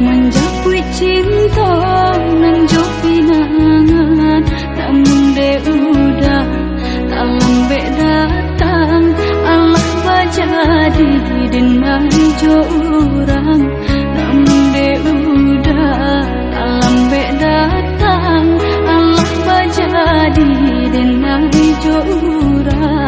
menjapui cinta nang jo pinangan namun de udah tak lambe datang Allah bajadi denang jo urang namun de udah tak lambe datang Allah bajadi denang jo urang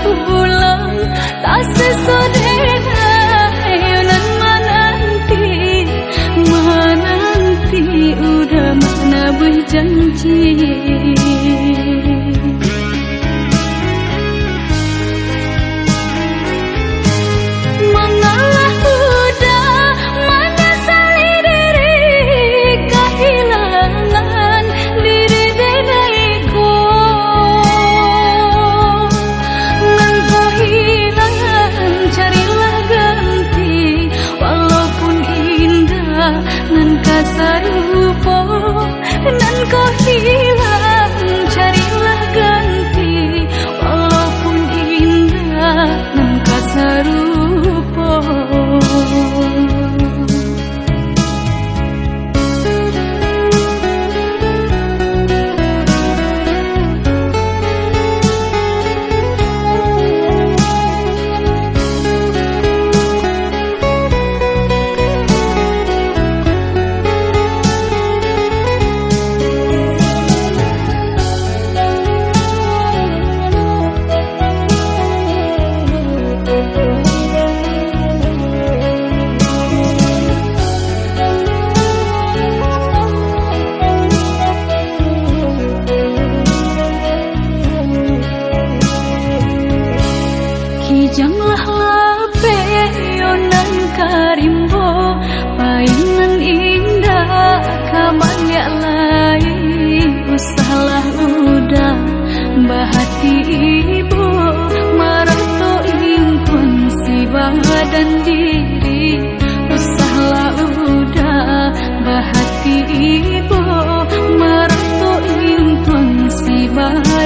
pulang tak sesederhana ayo nan menanti menanti udah mana berjanji masa rupa nan kau hilang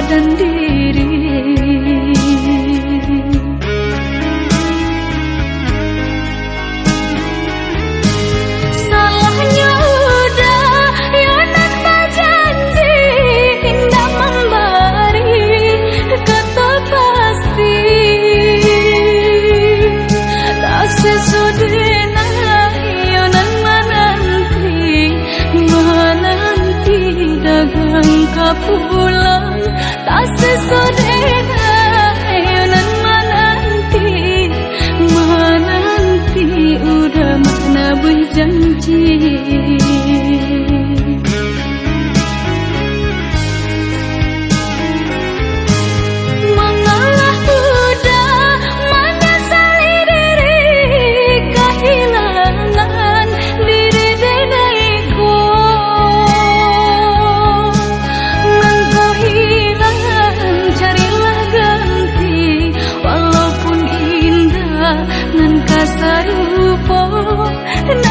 dan Salahnya udah ya tanpa janji Indah memberi ketepasti Kasih sudi menanti Menanti dagang kapulang Assez solide and